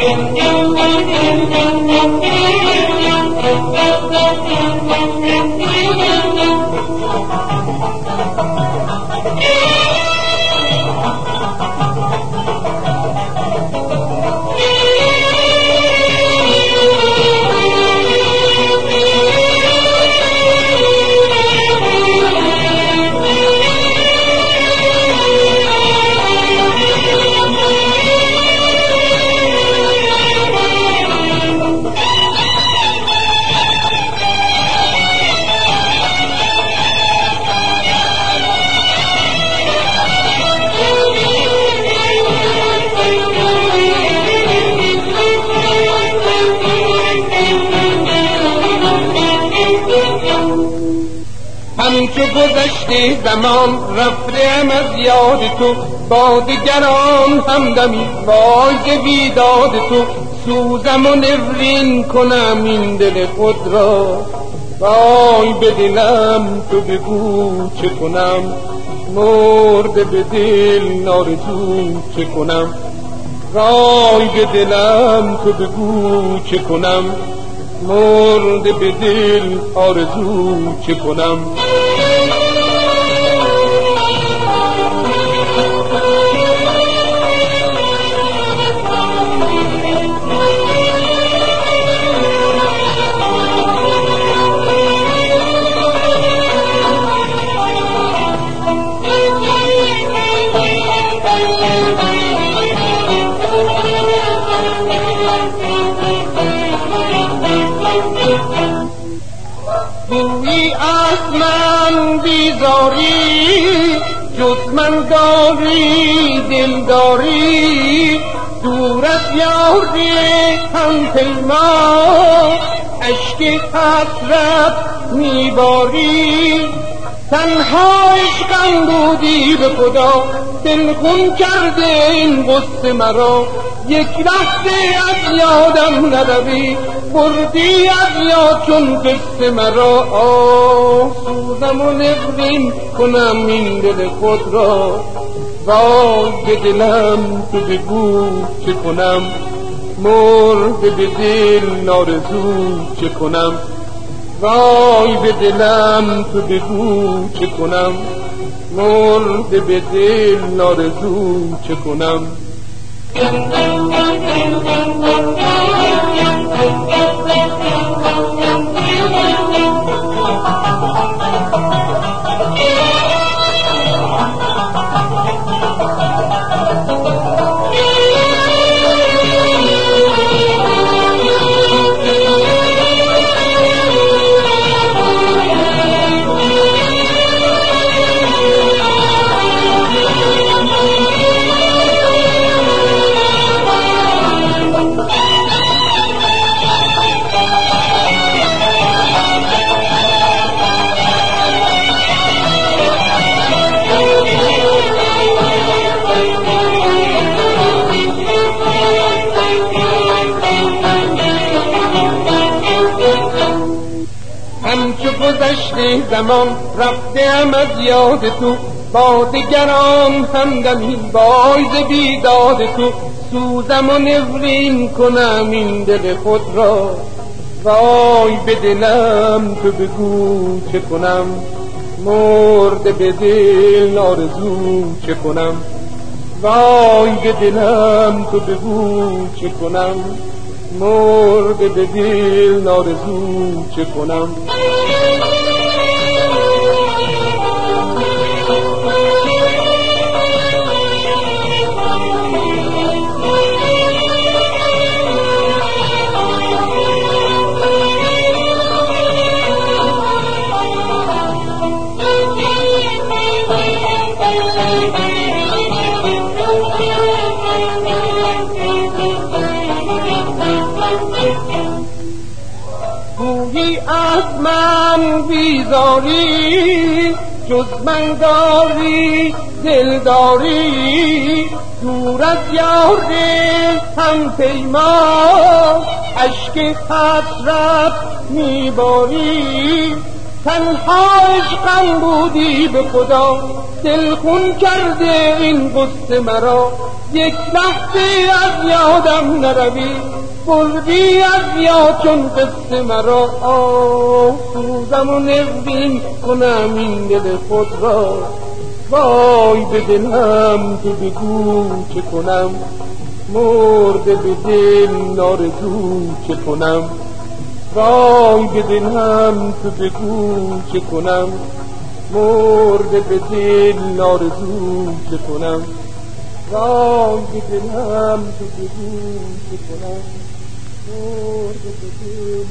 Thank you. همچو گذشته زمان رفتم از یاد تو. با دیگران همدمی وای بیداد تو. سوزم و نفرین کنم این دل خود را. وای به دلم تو بگو چه کنم. مرد به دل نارزو چه کنم. وای به دلم تو بگو چه کنم. مرد به دل آرزو چه کنم؟ گویی من بیزاری جز من داری دلداری. دور از یاری هم پیما اشک حسرت میباری. تنها عشقم بودی به خدا دلخون کرده این غصه مرا. یک لحظه از یادم نروی بردی از یاد چون قصه مرا آه سوزم و نفرین کنم این دل خود را. به دلم تو بگو چه کنم. مرد به دل نارزو چه کنم. وای به دلم تو بگو چه کنم. مرد به دل نارزو چه کنم. گذشته زمان رفتم از یاد تو با دیگران همدمی بایز بیداد تو. سوزم و نفرین کنم این دل خود را. وای به دلم تو بگو چه کنم؟ مرد به دل آرزو چه کنم؟ وای به دلم تو بگو چه کنم؟ مرد به دل آرزو چه کنم؟ گویی از من بیزاری جز من داری دلداری دور از یار هم پیما اشک حسرت میباری. تنها عشقم بودی به خدا دل خون کرده این قصه مرا. یک لحظه از یادم نروی. بردی از یا چون قصه مرا آه سوزم و نفرین کنم این دل خود را. وای به دلم تو بگو چه کنم. مرده به دل نارزو چه کنم. وای به دلم تو بگو چه کنم. مرده به دل نارزو چه کنم. به دلم تو بگو چه کنم مرده به دل